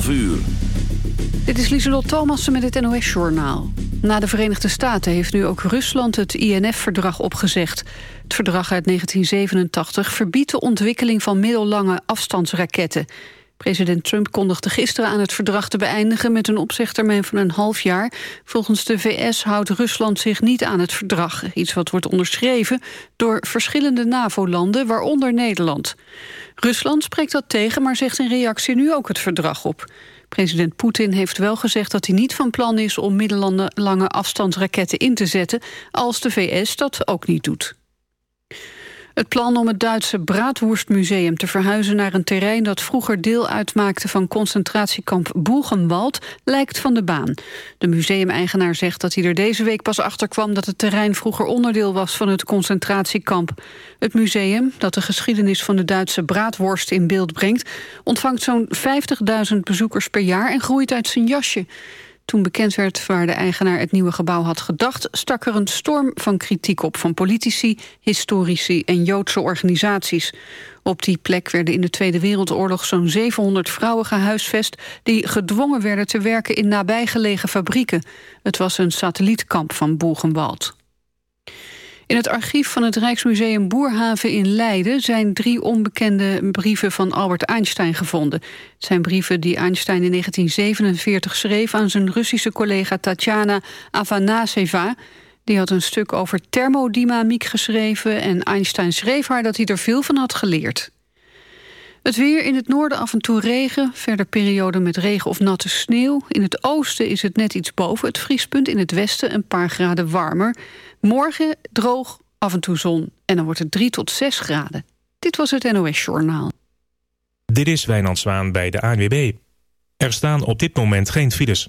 12 uur. Dit is Lieselot Thomassen met het NOS-journaal. Na de Verenigde Staten heeft nu ook Rusland het INF-verdrag opgezegd. Het verdrag uit 1987 verbiedt de ontwikkeling van middellange afstandsraketten. President Trump kondigde gisteren aan het verdrag te beëindigen... met een opzegtermijn van een half jaar. Volgens de VS houdt Rusland zich niet aan het verdrag. Iets wat wordt onderschreven door verschillende NAVO-landen, waaronder Nederland. Rusland spreekt dat tegen, maar zegt in reactie nu ook het verdrag op. President Poetin heeft wel gezegd dat hij niet van plan is... om middellange afstandsraketten in te zetten... als de VS dat ook niet doet. Het plan om het Duitse Braadwoerstmuseum te verhuizen naar een terrein dat vroeger deel uitmaakte van concentratiekamp Buchenwald lijkt van de baan. De museumeigenaar zegt dat hij er deze week pas achter kwam dat het terrein vroeger onderdeel was van het concentratiekamp. Het museum, dat de geschiedenis van de Duitse braadworst in beeld brengt, ontvangt zo'n 50.000 bezoekers per jaar en groeit uit zijn jasje. Toen bekend werd waar de eigenaar het nieuwe gebouw had gedacht... stak er een storm van kritiek op van politici, historici en Joodse organisaties. Op die plek werden in de Tweede Wereldoorlog zo'n 700 vrouwen gehuisvest... die gedwongen werden te werken in nabijgelegen fabrieken. Het was een satellietkamp van Boegenwald. In het archief van het Rijksmuseum Boerhaven in Leiden... zijn drie onbekende brieven van Albert Einstein gevonden. Het zijn brieven die Einstein in 1947 schreef... aan zijn Russische collega Tatjana Afanaseva. Die had een stuk over thermodynamiek geschreven... en Einstein schreef haar dat hij er veel van had geleerd. Het weer in het noorden af en toe regen. Verder periode met regen of natte sneeuw. In het oosten is het net iets boven het vriespunt. In het westen een paar graden warmer. Morgen droog, af en toe zon. En dan wordt het 3 tot 6 graden. Dit was het NOS Journaal. Dit is Wijnand Zwaan bij de ANWB. Er staan op dit moment geen files.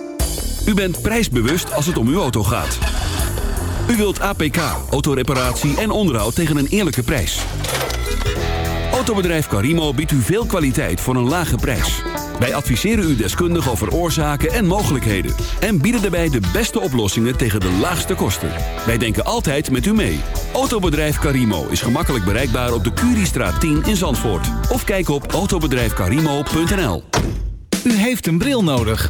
U bent prijsbewust als het om uw auto gaat. U wilt APK, autoreparatie en onderhoud tegen een eerlijke prijs. Autobedrijf Carimo biedt u veel kwaliteit voor een lage prijs. Wij adviseren u deskundig over oorzaken en mogelijkheden. En bieden daarbij de beste oplossingen tegen de laagste kosten. Wij denken altijd met u mee. Autobedrijf Carimo is gemakkelijk bereikbaar op de Curiestraat 10 in Zandvoort. Of kijk op autobedrijfcarimo.nl U heeft een bril nodig.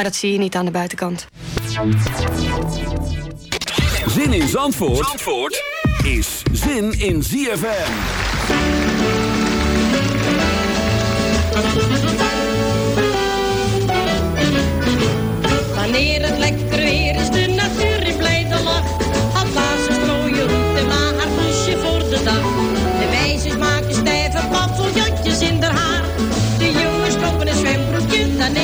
Maar dat zie je niet aan de buitenkant. Zin in Zandvoort, Zandvoort is zin in ZFM.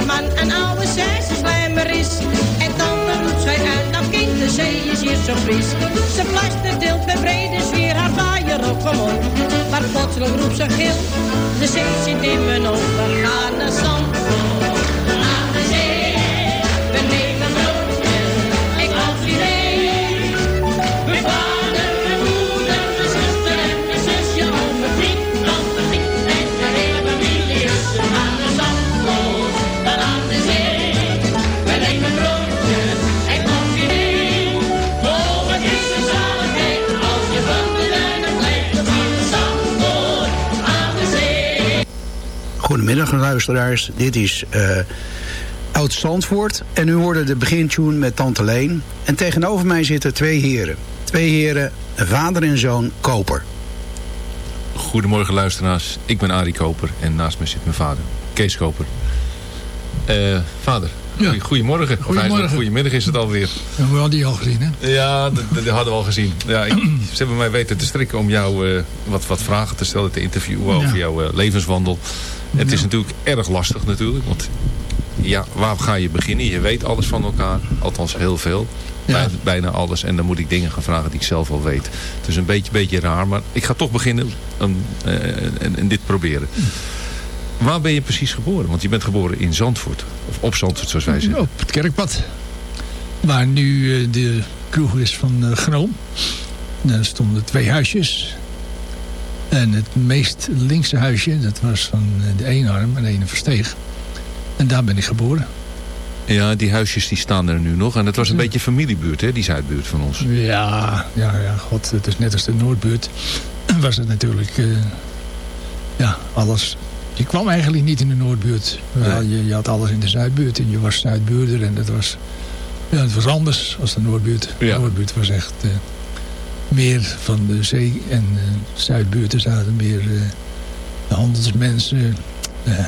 Man een oude slijmer is. En tante roept zij uit, dat kind, de zee is hier zo fris. Ze fluistert deelt met brede sfeer haar vaaier op gewoon. Maar plotseling roept ze gil, de zee zit in mijn ogen. We naar Zandvoort, Goedemiddag luisteraars, dit is eh Oud Zandvoort en u hoorde de begintune met Tante Leen. En tegenover mij zitten twee heren. Twee heren, vader en zoon, Koper. Goedemorgen luisteraars, ik ben Arie Koper en naast me zit mijn vader, Kees Koper. Eh, vader, goedemorgen. Goedemorgen. goedemiddag is het alweer. Ja, we hadden die al gezien, hè? Ja, dat, dat hadden we al gezien. Ja, ik- ze hebben mij weten te strikken om jou eh, wat, wat vragen te stellen, te interviewen over Ja. jouw levenswandel. Het is natuurlijk erg lastig natuurlijk, want ja, waar ga je beginnen? Je weet alles van elkaar, althans heel veel. Ja. Bijna alles. En dan moet ik dingen gaan vragen die ik zelf al weet. Het is een beetje, beetje raar, maar ik ga toch beginnen en, en, en dit proberen. Waar ben je precies geboren? Want je bent geboren in Zandvoort. Of op Zandvoort, zoals wij zeggen. Op het kerkpad. Waar nu eh, de kroeg is van eh Groom. Daar stonden twee huisjes. En het meest linkse huisje, dat was van eh, de eenarm en de ene versteeg. En daar ben ik geboren. Ja, die huisjes die staan er nu nog. En het was een beetje familiebuurt, hè, die Zuidbuurt van ons. Ja, ja, ja, god, het is net als de Noordbuurt. Was het natuurlijk, eh, ja, alles. Je kwam eigenlijk niet in de Noordbuurt. Je, je had alles in de Zuidbuurt en je was Zuidbuurder. En dat was, ja, het was anders als de Noordbuurt. De Noordbuurt was echt eh, meer van de zee. En eh Zuidbuurten zaten meer eh, de handelsmensen, eh,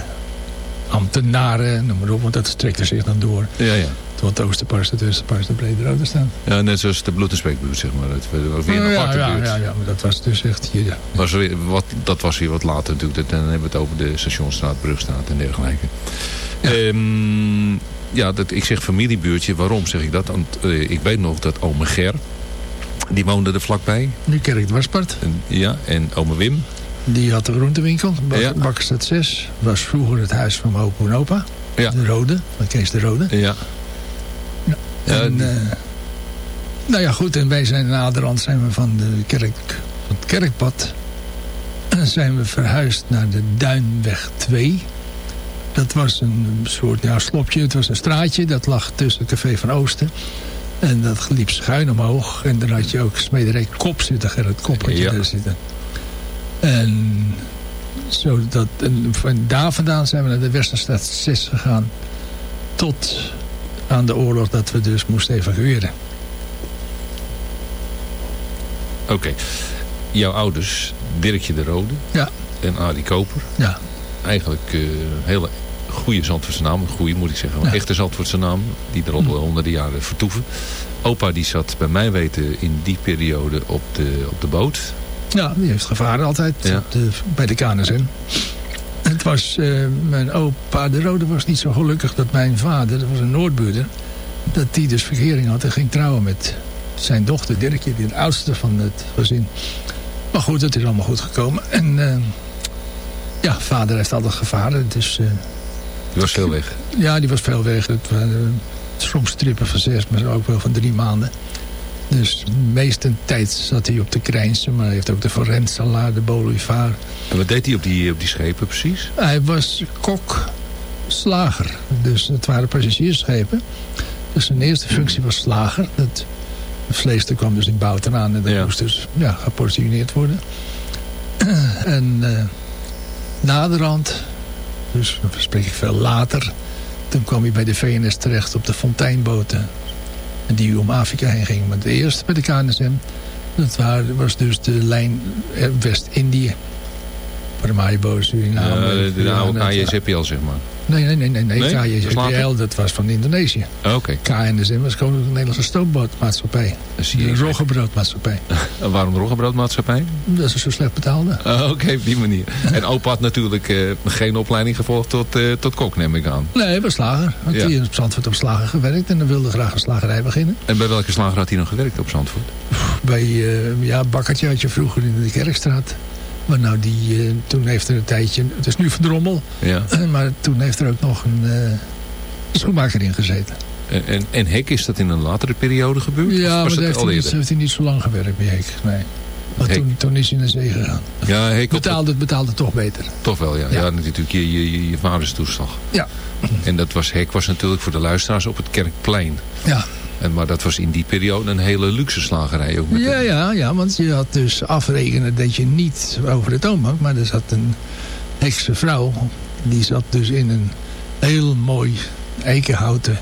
ambtenaren, noem maar op. Want dat strekte zich dan door. Ja, ja. Tot de Oosterpars, de Westerpars, de Brede Rode staan. ja net zoals de Bloed- en Spekbuurt, zeg maar. Het was weer een ja, aparte ja, buurt. ja, ja, maar dat was dus echt hier. Ja. Was weer wat, dat was weer wat later natuurlijk. Dan hebben we het over de Stationstraat, Brugstraat en dergelijke. Ja, ja dat, ik zeg familiebuurtje. Waarom zeg ik dat? Want ik weet nog dat ome Ger, die woonde er vlakbij. Nu Kerk Dwarspart. Ja, en ome Wim. Die had de groentewinkel. Bak, Ja. Bakkerstad 6. Was vroeger het huis van mijn opa en opa. Ja. De Rode. Van Kees de Rode. Ja. Ja, en, die- eh, nou ja, goed. En wij zijn naderhand zijn we van, de kerk, van het kerkpad. En zijn we verhuisd naar de Duinweg 2. Dat was een soort ja, slopje. Het was een straatje. Dat lag tussen het Café van Oosten. En dat liep schuin omhoog. En daar had je ook smederij Kop zitten. Gerrit Kop had je Ja. daar zitten. En, zo dat, en van daar vandaan zijn we naar de Westerstad 6 gegaan. Tot aan de oorlog dat we dus moesten evacueren. Oké. Jouw ouders, Dirkje de Rode Ja. en Arie Koper. Ja. Eigenlijk een hele goede Zandvoortse naam. Goede moet ik zeggen. Een Ja. echte Zandvoortse naam. Die er al Hm. honderden jaren vertoeven. Opa die zat bij mij weten in die periode op de, op de boot. Ja, die heeft gevaren altijd Ja. de, bij de KNSM. Het was, eh, mijn opa de Rode was niet zo gelukkig dat mijn vader, dat was een Noordbuurder, dat die dus verkering had en ging trouwen met zijn dochter Dirkje, die de oudste van het gezin. Maar goed, het is allemaal goed gekomen. En eh, ja, vader heeft altijd gevaren, dus... eh, Die was veel weg. Ja, die was veel weg. Het waren soms trippen van zes, maar ook wel van drie maanden. Dus meestentijds zat hij op de Krijnse, maar hij heeft ook de Forenza, de Bolivar. En wat deed hij op die, op die schepen precies? Hij was kok, slager. Dus het waren passagiersschepen. Dus zijn eerste functie was slager. Het vlees er kwam dus in bouten aan en dat Ja. moest dus ja, geportioneerd worden. en eh naderhand, dus dan spreek ik veel later... toen kwam hij bij de VNS terecht op de fonteinboten... en die om Afrika heen gingen. Maar de eerste bij de KNSM, dat was dus de lijn eh, West-Indië. Paramaribo, Suriname. Ja, de, de Guyana, oude het- KJZPL, zeg maar. Nee, nee, nee, nee, nee. Nee? Dat was van Indonesië. Oh, Oké. KNSM was gewoon een Nederlandse stoombootmaatschappij. Dan eens. roggebroodmaatschappij. En waarom roggebroodmaatschappij? Dat ze zo slecht betaalden. Oh, Oké, op die manier. En opa had natuurlijk eh, geen opleiding gevolgd tot, eh, tot kok, neem ik aan. Nee, hij was slager. Had Ja. hij in Zandvoort op slager gewerkt en dan wilde graag een slagerij beginnen. En bij welke slager had hij nog gewerkt op Zandvoort? Bij, eh ja, Bakkertje had je vroeger in de Kerkstraat. Maar nou, die, eh, toen heeft er een tijdje, het is nu verdrommel. Ja. maar toen heeft er ook nog een eh, schoenmaker in gezeten. En, en, Hek, is dat in een latere periode gebeurd? Ja, maar dat heeft hij, niet, eerder? heeft hij niet zo lang gewerkt bij Heek. Nee. Maar toen, toen is hij naar zee gegaan. Ja, Hek Betaalde, het betaalde toch beter. toch wel, ja. Ja, natuurlijk je, je, je, je vaders toeslag. Ja. En dat was, Hek was natuurlijk voor de luisteraars op het Kerkplein. Ja. En, maar dat was in die periode een hele luxe slagerij. Ook met Ja, ja, ja, want je had dus afrekenen dat je niet over de toonbank, maar er zat een hekse vrouw. Die zat dus in een heel mooi eikenhouten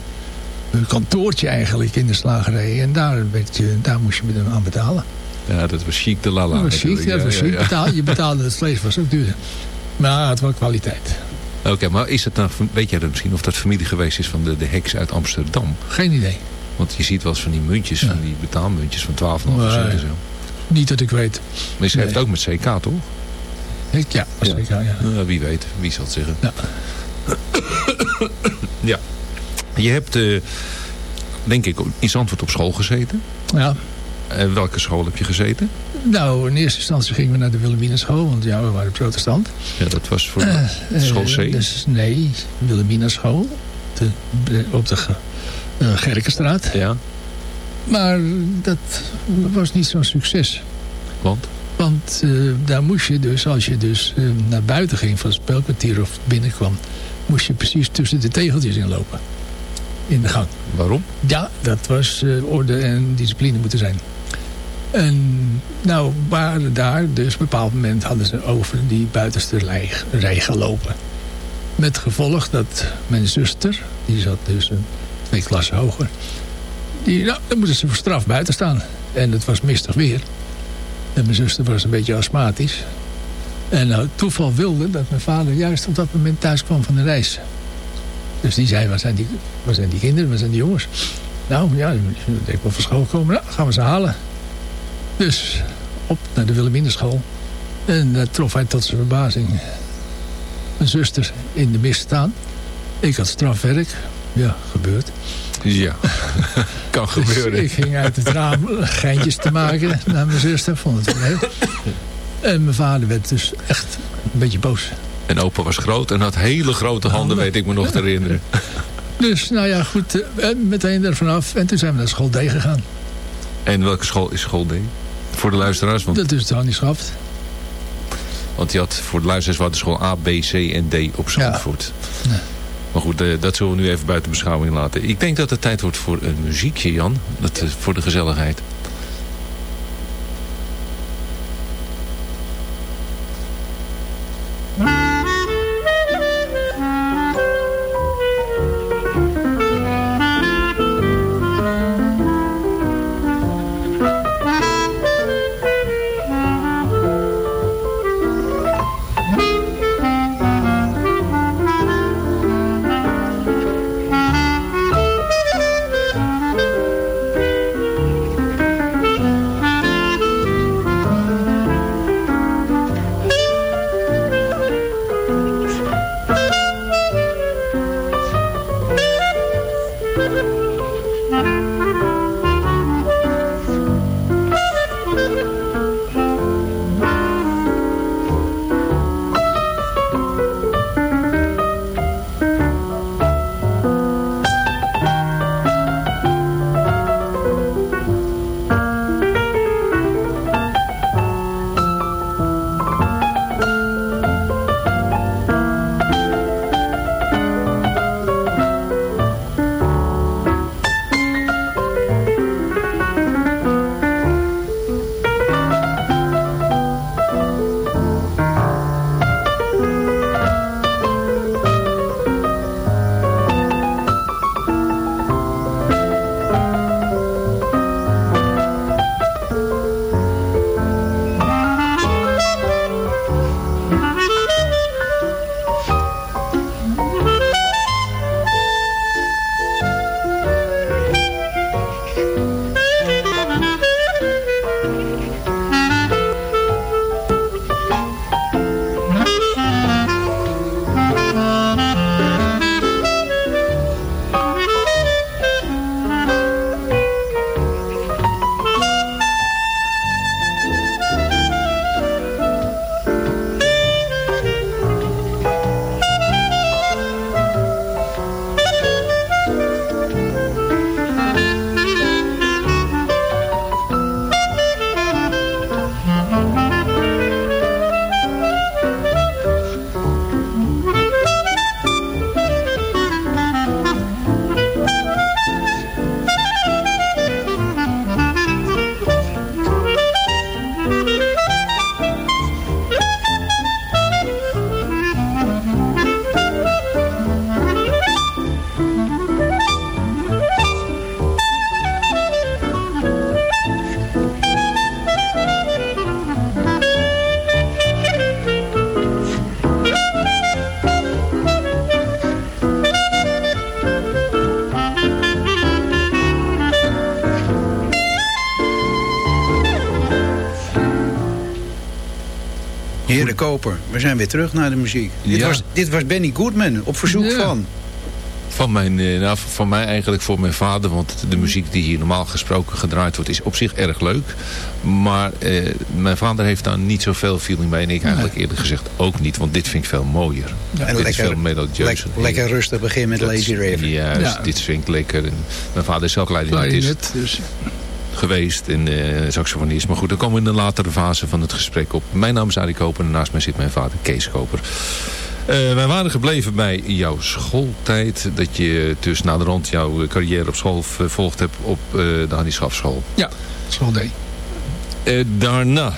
kantoortje eigenlijk in de slagerij. En daar, werd je, daar moest je met hem aan betalen. Ja, dat was chic de lala. Dat was chic, ja, dat was Ja, ja, chic. ja. Je betaalde het vlees, was ook duur. Maar het wel kwaliteit. Oké, maar is het nou, weet jij dat misschien of dat familie geweest is van de, de heks uit Amsterdam? Geen idee. Want je ziet wel eens van die muntjes, van die betaalmuntjes van 12,5 Nee. cent en zo. Niet dat ik weet. Maar Nee. heeft ook met CK, toch? Ik, ja, was zeker, ja. Ja, wie weet, wie zal het zeggen. Ja. ja. Je hebt, eh, denk ik, in Zandvoort op school gezeten. ja. En welke school heb je gezeten? Nou, in eerste instantie gingen we naar de Wilhelminaschool, want ja, we waren protestant. Ja, dat was voor Eh, school C. eh, dus nee, Wilhelminaschool. Op de eh, Gerkenstraat. Ja, Maar dat was niet zo'n succes. want? Want eh, daar moest je dus, als je dus eh, naar buiten ging van het spelkwartier of binnenkwam... moest je precies tussen de tegeltjes inlopen. In de gang. Waarom? Ja, dat was eh, orde en discipline moeten zijn. En nou waren daar, dus op een bepaald moment hadden ze over die buitenste rij, rij gelopen. Met gevolg dat mijn zuster, die zat dus een twee hoger... Die, nou, dan moesten ze voor straf buiten staan. En het was mistig weer. En mijn zuster was een beetje astmatisch. En nou, toeval wilde dat mijn vader juist op dat moment thuis kwam van de reis. Dus die zei, waar zijn die, waar zijn die kinderen, waar zijn die jongens? Nou ja, ik wil van school komen. Nou, gaan we ze halen. Dus op naar de Wilhelminenschool. En daar trof hij tot zijn verbazing mijn zuster in de mist staan. Ik had strafwerk. Ja, gebeurt. Ja, kan gebeuren. Dus ik ging uit het raam geintjes te maken naar mijn zuster. Vond het wel leuk. En mijn vader werd dus echt een beetje boos. En opa was groot en had hele grote handen, weet ik me nog te herinneren. Dus nou ja, goed. eh, meteen er vanaf. En toen zijn we naar school D gegaan. En welke school is school D? Voor de luisteraars, want, Dat is Tony Schaft. want die had voor de luisteraars wat de school A, B, C en D op Zandvoort. Ja. Maar goed, eh, dat zullen we nu even buiten beschouwing laten. Ik denk dat het tijd wordt voor een muziekje, Jan. Dat, is voor de gezelligheid. Koper, we zijn weer terug naar de muziek. Dit, Ja. was, dit was Benny Goodman, op verzoek Ja. van. Van, mijn, eh, nou, van mij eigenlijk voor mijn vader. Want de muziek die hier normaal gesproken gedraaid wordt is op zich erg leuk. Maar eh, mijn vader heeft daar niet zoveel feeling mee. En ik eigenlijk eerlijk gezegd ook niet. Want dit vind ik veel mooier. En dit is lekker, veel melodieuzer. lekker, lekker rustig begin met Dat- Lazy River. Juist, Ja. dit vind ik lekker. En mijn vader is ook dus geweest en eh saxofonist. Maar goed, dan komen we in de latere fase van het gesprek op. Mijn naam is Arie Koper en naast mij zit mijn vader Kees Koper. Eh, wij waren gebleven bij jouw schooltijd. Dat je dus na de rand jouw carrière op school vervolgd hebt op eh, de Hannie Schafschool. ja, school D. Daarna,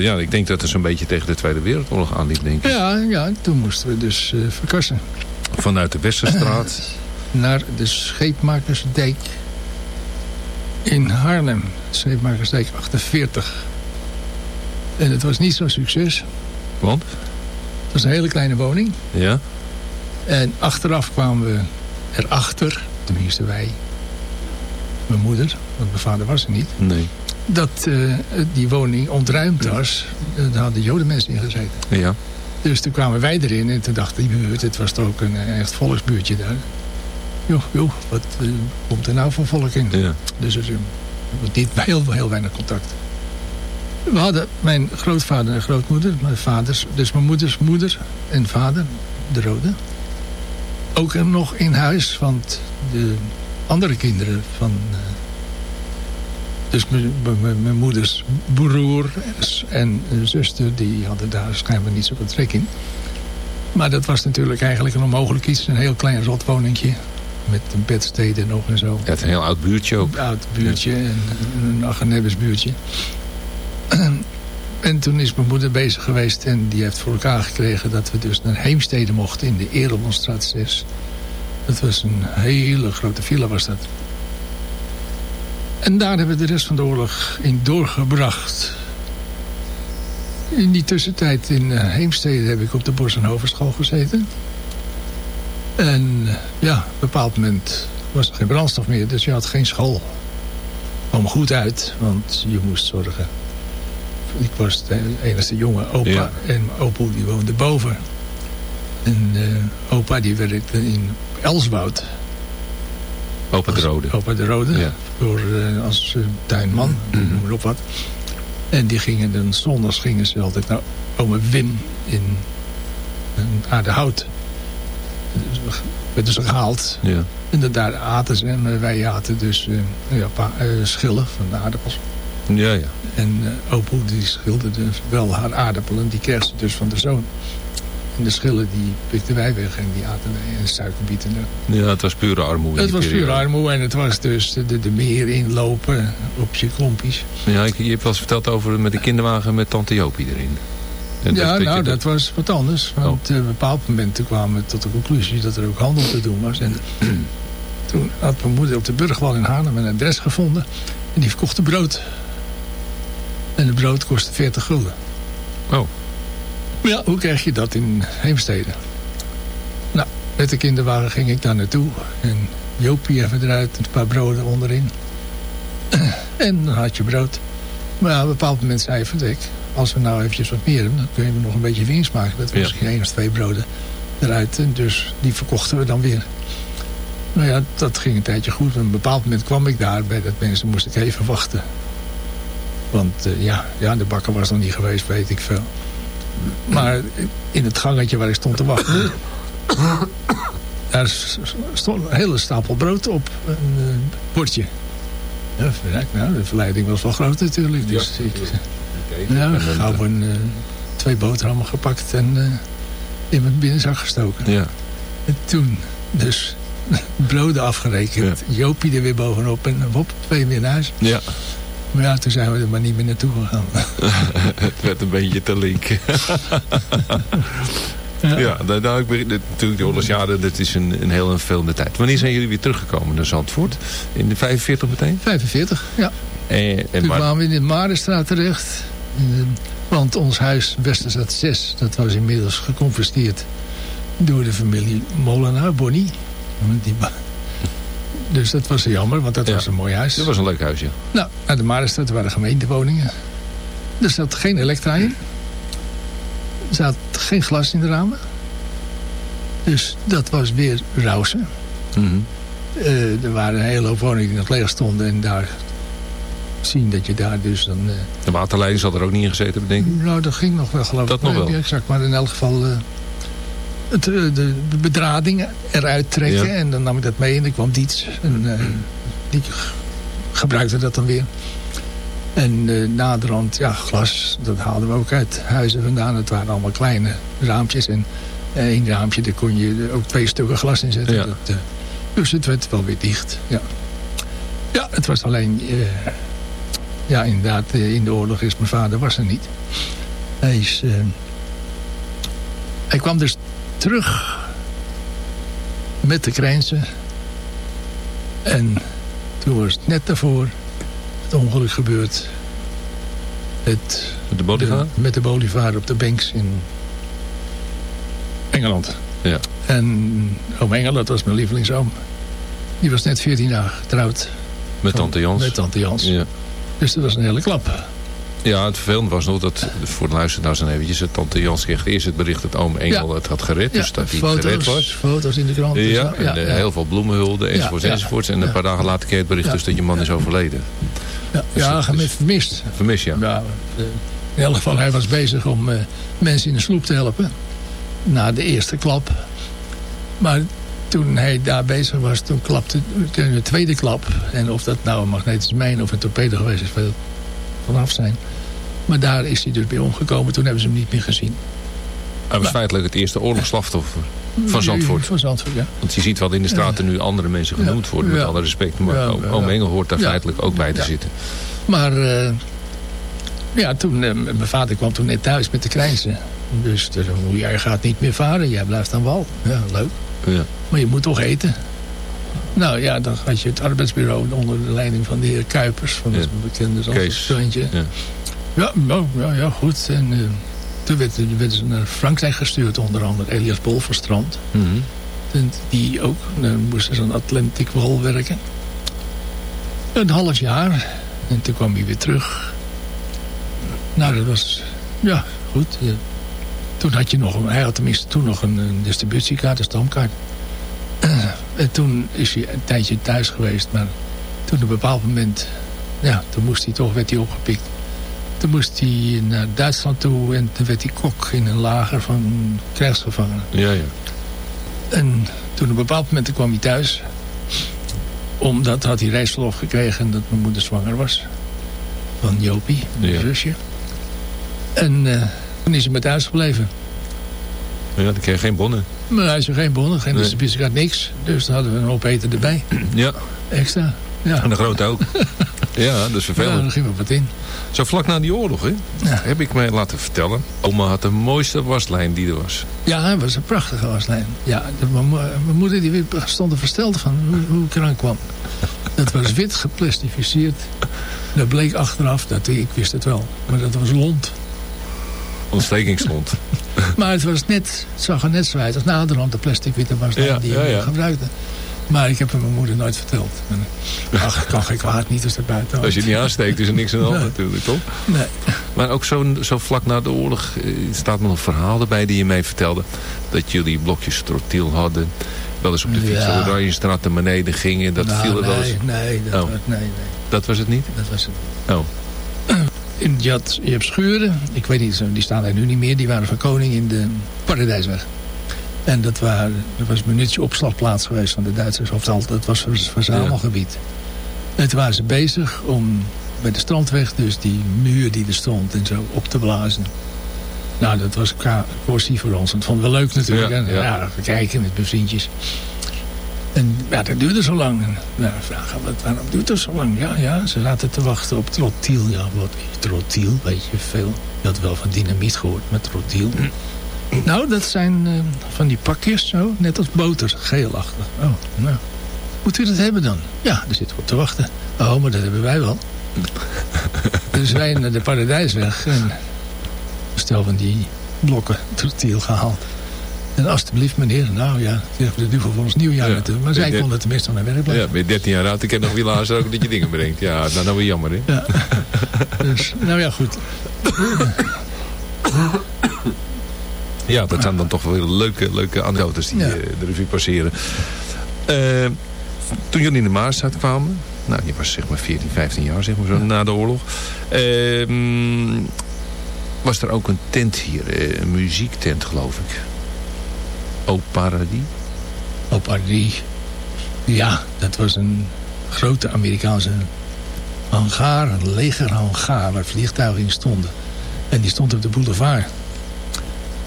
ja, ik denk dat het zo'n beetje tegen de Tweede Wereldoorlog aanliep, denk ik. Ja, ja, toen moesten we dus verkassen. Vanuit de Westerstraat. Naar de Scheepmakersdijk in Haarlem. Scheepmakersdijk 48. En het was niet zo'n succes. Want? Het was een hele kleine woning. Ja? En achteraf kwamen we erachter, tenminste wij, mijn moeder, want mijn vader was er niet, Nee. dat eh, die woning ontruimd was. Eh, Daar hadden jodenmensen in gezeten. Ja. Dus toen kwamen wij erin en toen dacht die buurt, het was toch ook een echt volksbuurtje daar. Joh, joh, wat eh, komt er nou voor volk in? Ja. Dus was niet heel, heel weinig contact. We hadden mijn grootvader en grootmoeder, mijn vaders, dus mijn moeders moeder en vader, de Rode. Ook nog in huis, want de andere kinderen van... eh, dus mijn moeders broer en zuster, die hadden daar schijnbaar niet zoveel trek in. Maar dat was natuurlijk eigenlijk een onmogelijk iets. Een heel klein rotwoningje. Met een bedstede nog en zo. Ja, het is een heel oud buurtje ook. Een oud buurtje. En een Achenebbes buurtje. En toen is mijn moeder bezig geweest. En die heeft voor elkaar gekregen dat we dus naar Heemstede mochten. In de Erelonstraat 6. Dat was een hele grote villa was dat. En daar hebben we de rest van de oorlog in doorgebracht. In die tussentijd in eh, Heemstede heb ik op de Bos- en Hoverschool gezeten. En eh, ja, op een bepaald moment was er geen brandstof meer, dus je had geen school. Kwam goed uit, want je moest zorgen. Ik was de enige jongen, opa Ja. en opa die woonde boven. En eh, opa die werkte in Elswoud. Opa de Rode. Opa de Rode, Ja. door, eh, als eh, tuinman, noem maar op wat. En die gingen dan, zondags gingen ze altijd naar ome Wim in een Aardehout. Dus we werden ze gehaald. Ja. En daar aten ze. En eh, wij aten dus eh, ja, pa- eh, schillen van de aardappels. Ja, ja. En uh, Opoe die schilde dus wel haar aardappelen. Die kreeg ze dus van de zoon. En de schillen die pikten wij weg en die aten wij. En suikerbieten. Ja, het was pure armoede. Het was periode. armoede en het was dus de, de meer inlopen op je klompjes. Ja, ik, je hebt wel eens verteld over met de kinderwagen met tante Jopie erin. En ja, nou, dat was wat anders. Want Oh. op een bepaald moment kwamen we tot de conclusie dat er ook handel te doen was. En toen had mijn moeder op de Burgwal in Haarlem een adres gevonden. En die verkocht brood. En het brood kostte 40 gulden. Oh. Ja, hoe krijg je dat in Heemstede? Nou, met de kinderwagen ging ik daar naartoe. En Jopie even eruit, een paar broden onderin. En dan had je brood. Maar ja, op een bepaald moment zei Van Dijk... als we nou eventjes wat meer hebben... dan kun je nog een beetje winst maken. Dat was Ja. misschien één of twee broden eruit. En dus die verkochten we dan weer. Nou ja, dat ging een tijdje goed. Op een bepaald moment kwam ik daar. Bij dat mensen moest ik even wachten. Want eh, ja, ja, de bakker was nog niet geweest, weet ik veel. Maar in het gangetje waar ik stond te wachten... daar stond een hele stapel brood op een eh, bordje. Ja, nou, de verleiding was wel groot natuurlijk. Dus ik, ja, gauw een, eh, twee boterhammen gepakt en eh, in mijn binnenzak gestoken. Ja. En toen dus broden afgerekend. Jopie er weer bovenop en hop, twee weer naar huis. Ja. Maar ja, toen zijn we er maar niet meer naartoe gegaan. het werd een beetje te link. ja, nou, nou, ik begin, natuurlijk de oorlogsjaren, dat is een, een heel vervelende tijd. Wanneer zijn jullie weer teruggekomen naar Zandvoort? In de 45 meteen? 45, ja. En, en Toen kwamen we in de Marenstraat terecht. Eh, Want ons huis, Westerstad 6, dat was inmiddels geconfiskeerd door de familie Molenaar, Bonnie. Die dus dat was jammer, want dat Ja. was een mooi huis. dat was een leuk huisje. Nou, naar de Marenstraat waren gemeentewoningen. Er zat geen elektra in. Er zat geen glas in de ramen. Dus dat was weer rausen. Mhm. Eh, er waren een hele hoop woningen die nog leeg stonden. En daar zien dat je daar dus dan... eh, De waterleiding zal er ook niet in gezeten, denk ik. nou, dat ging nog wel geloof Dat ik. nog Maar wel. exact, maar in elk geval... eh, het, eh, de, de bedrading eruit trekken. Ja. En dan nam ik dat mee en er kwam Diets. En die gebruikte dat dan weer. En eh naderhand, ja, glas, dat haalden we ook uit huizen vandaan. Het waren allemaal kleine raampjes. En één raampje, daar kon je ook twee stukken glas in zetten. Ja. Dat, dus het werd wel weer dicht, ja. Ja, het was alleen... ja, inderdaad, eh, in de oorlog is mijn vader was er niet. Hij is... eh, hij kwam dus terug met de Krijnse. En toen was het net daarvoor het ongeluk gebeurd. Het, Met de Bolivar? de- met de Bolivar op de Banks in Engeland. Ja. En oom Engel, dat was mijn lievelingsoom. Die was net 14 jaar getrouwd. Met tante Jans. Met tante Jans. Ja. Dus dat was een hele klap. Ja, het vervelende was nog dat, voor de luisteraars dan eventjes, dat tante Jans kreeg eerst het bericht dat oom Engel Ja. het had gered. dus dat hij gered foto's, was. foto's in de krant. en Ja, en eh, heel veel bloemenhulden enzovoorts enzovoorts. En een paar dagen later kreeg het bericht dus dat je man is overleden. Ja, Dus dat gemist- is- vermist. Vermis, ja. Ja, eh, in elk geval, hij was bezig om eh, mensen in de sloep te helpen. Na de eerste klap. Maar toen hij daar bezig was, toen klapte toen de tweede klap. En of dat nou een magnetische mijn of een torpedo geweest is, wil vanaf zijn. Maar daar is hij dus bij omgekomen. Toen hebben ze hem niet meer gezien. Hij was feitelijk het eerste oorlogsslachtoffer van Zandvoort. Van Zandvoort, ja. Want je ziet wel in de straten nu andere mensen genoemd worden, met Ja. alle respect. Maar Ja, oom-. Engel hoort daar feitelijk ook bij te zitten. Maar eh, ja, toen, eh, mijn vader kwam toen net thuis met de kleinste. Dus hij, jij gaat niet meer varen, jij blijft aan wal. Ja, leuk. Ja. Maar je moet toch eten. Nou ja, dan had je het arbeidsbureau onder de leiding van de heer Kuipers. Van Ja. het bekende. Zandvoortje. Ja. Ja, nou, ja, ja, goed. En eh, toen werd, werden ze naar Frankrijk gestuurd. Onder andere Elias Bolverstrand. Mhm. En die ook. Dan moesten ze aan Atlantic Wall werken. Een half jaar. En toen kwam hij weer terug. Nou, dat was... Ja, goed. Toen had je nog... Hij had tenminste toen nog een, een distributiekaart, een stamkaart. en toen is hij een tijdje thuis geweest. Maar toen op een bepaald moment... Ja, toen moest hij toch, werd hij opgepikt. Toen moest hij naar Duitsland toe. En toen werd hij kok in een lager van krijgsgevangenen. Ja, ja. En toen op een bepaald moment kwam hij thuis. Omdat had hij reisverlof gekregen dat mijn moeder zwanger was. Van Jopie, mijn Ja. zusje. En eh, toen is hij met thuis gebleven. Ja, dan kreeg je geen bonnen. Maar hij is er geen bonnen, geen Nee. distributiekaart, niks. Dus dan hadden we een hoop eten erbij. Ja, Extra. Ja, en de grote ook. ja, dat is ja vervelend. daar ging wel wat in. Zo vlak na die oorlog, hè, Ja. heb ik mij laten vertellen. Oma had de mooiste waslijn die er was. Ja, het was een prachtige waslijn. Ja, de- mijn moeder die stond er versteld van hoe, hoe ik eraan kwam. Dat was wit geplastificeerd. Dat bleek achteraf, dat, ik wist het wel, maar dat was lont. Ontstekingslont. Maar het, was net, het zag er net zo uit als naderhand de plastic witte waslijn Ja, die ja. gebruikte. Maar ik heb het mijn moeder nooit verteld. Ach, kan geen kwaad niet als het buiten. Als je het niet aansteekt, is er niks aan de hand Nee. natuurlijk, toch? Nee. Maar ook zo, zo vlak na de oorlog eh, staat nog een verhaal erbij die je mij vertelde. Dat jullie blokjes trotiel hadden. Wel eens op de fiets Ja. de Oranjestraat naar beneden gingen. Dat Nou, viel er wel eens. nee, nee, dat, Oh. was, nee, nee, Dat was het niet? dat was het. Oh. In, je, had, je hebt schuren, ik weet niet, die staan er nu niet meer. Die waren van Koning in de Paradijsweg. En dat, waren, dat was een minuutje opslagplaats geweest van de Duitsers. Of dat was een verzamelgebied. En toen waren ze bezig om bij de strandweg dus die muur die er stond en zo op te blazen. Nou, dat was qua kwestie voor ons. Dat vonden we leuk natuurlijk. Ja, ja. ja, we kijken met mijn vriendjes. En ja, dat duurde zo lang. En, we vragen, wat, waarom duurt dat zo lang? Ja, ja, ze zaten te wachten op trotiel. Ja, wat trotiel? Weet je veel. Je had wel van dynamiet gehoord, maar trotiel. nou, dat zijn eh, van die pakjes zo, net als boter, geelachtig. Oh, nou. Moet u dat hebben dan? Ja, daar zitten we op te wachten. Oh, maar dat hebben wij wel. dus wij naar de Paradijsweg en stel van die blokken trotiel gehaald. En alstublieft meneer, nou ja, we nu voor ons nieuwjaar Ja. Maar zij konden tenminste naar werk blijven. Ja, ben je 13 jaar oud. Ik ken nog wielaars ook dat je dingen brengt. Ja, nou, nou weer jammer, hè? Ja. dus, nou ja, goed. Ja, dat zijn dan toch wel leuke, leuke anekdotes die Ja. eh, de revue passeren. Eh, toen jullie in de Maasstad kwamen, nou, je was zeg maar 14, 15 jaar zeg maar zo, na de oorlog. Ehm, was er ook een tent hier, eh, een muziektent geloof ik. Au Paradis? Op Paradis. Ja, dat was een grote Amerikaanse hangar, een legerhangar waar vliegtuigen in stonden. En die stond op de boulevard.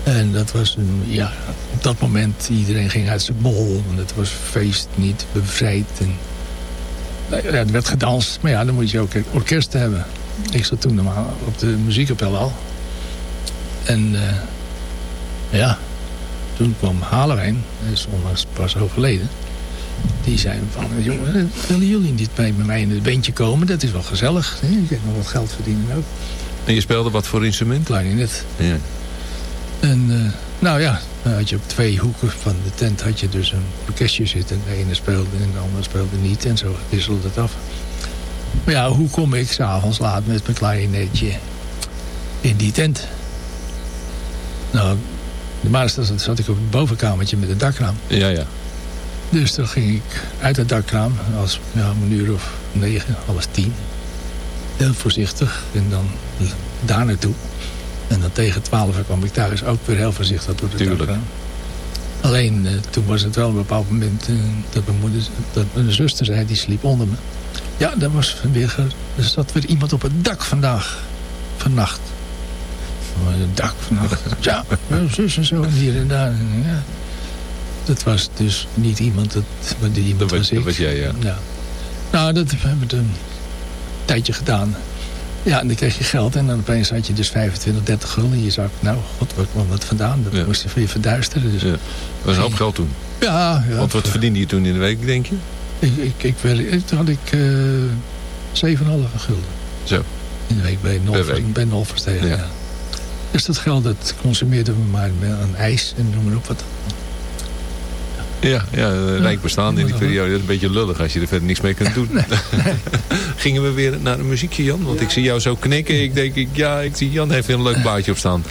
En dat was een, ja, op dat moment, iedereen ging uit zijn bol. Want het was feest, niet bevrijd. En, nou ja, er werd gedanst, maar ja, dan moet je ook een orkest hebben. Ik zat toen normaal op de muziekkapel al. En eh, ja, toen kwam Halewijn, hij is onlangs pas overleden. Die zei van, jongen, willen jullie niet bij mij in het bandje komen? Dat is wel gezellig. Hè? Je kan nog wat geld verdienen ook. En je speelde wat voor instrument? Klarinet. Ja. En eh, nou ja, dan had je op twee hoeken van de tent had je dus een orkestje zitten. De ene speelde en de andere speelde niet. En zo wisselde het af. Maar ja, hoe kom ik s'avonds laat met mijn klarinetje in die tent? Nou, de maarste zat ik op het bovenkamertje met een dakraam. Ja, ja. Dus dan ging ik uit het dakraam als ja, een uur of negen, half tien. Heel voorzichtig en dan daar naartoe. En dan tegen twaalf kwam ik thuis ook weer heel voorzichtig door het Tuurlijk. dakraam. Alleen eh, toen was het wel een bepaald moment eh, dat mijn moeder, dat mijn zuster zei, die sliep onder me. Ja, er, was weer, er zat weer iemand op het dak vandaag. Vannacht. Het dak vannacht. ja, zus en zo hier en daar. Ja. Dat was dus niet iemand, dat, maar die iemand Dat was, dat was jij, ja. Ja. Nou, dat hebben we een tijdje gedaan. Ja, en dan kreeg je geld en dan opeens had je dus 25, 30 gulden in je zak. Nou, god, waar kwam dat vandaan? Dat Ja. moest je weer verduisteren. Dus, Ja. Dat was een hoop geld toen. ja, ja. Want wat verdiende je toen in de week, denk je? Ik, ik, ik, toen had ik eh 7,5 gulden. Zo. In de week. bij Nolverstegen, Ja. Dus dat geld dat consumeerden we maar aan ijs en noem maar op wat. Ja, ja eh, rijk bestaan in die periode. Dat is een beetje lullig als je er verder niks mee kunt doen. Gingen we weer naar een muziekje, Jan? Want ik zie jou zo knikken. Ik denk, ik, ja, ik zie Jan heeft weer een leuk plaatje op staan.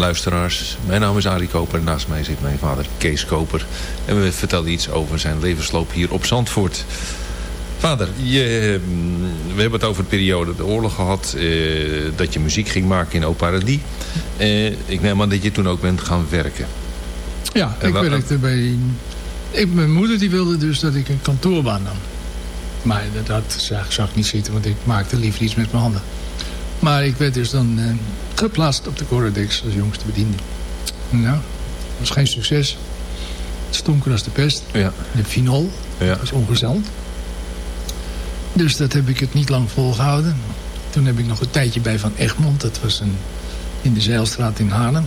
Luisteraars. Mijn naam is Arie Koper. Naast mij zit mijn vader Kees Koper. En we vertellen iets over zijn levensloop hier op Zandvoort. Vader, je, we hebben het over de periode de oorlog gehad. Eh, dat je muziek ging maken in Oparadie. Eh, ik neem aan dat je toen ook bent gaan werken. Ja, ik werkte bij... Ik, mijn moeder die wilde dus dat ik een kantoorbaan nam. Maar dat, dat zag, zag ik niet zitten, want ik maakte liever iets met mijn handen. Maar ik werd dus dan eh, geplaatst op de Corodex als jongste bediende. Nou, dat was geen succes. Het stonker als de pest. Ja. De finol. Ja. Dat was ongezeld. Dus dat heb ik het niet lang volgehouden. Toen heb ik nog een tijdje bij Van Egmond. Dat was een, in de Zeilstraat in Haarlem.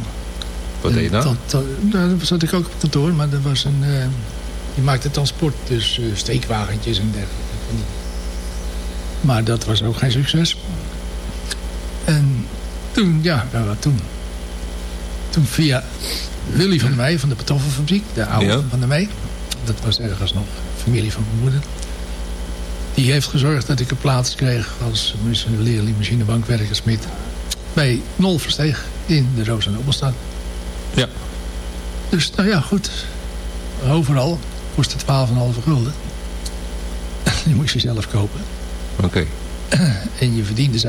Wat deed je nou? Dat, dat, daar zat ik ook op kantoor, maar dat was een... Uh, die maakte transport, dus uh, steekwagentjes en dergelijke. Maar dat was ook geen succes. En toen, ja, wat toen? Toen via Willy van der Meij van de Pantoffelfabriek, de oude ja. van der Meij. Dat was ergens nog familie van mijn moeder. Die heeft gezorgd dat ik een plaats kreeg als leerling machinebankwerker Smit. Bij Nol Versteeg in de Roos en Obbelstad. Ja. Dus nou ja, goed. Overal kostte 12,5 gulden. Die moest je zelf kopen. Oké. Okay. En je verdiende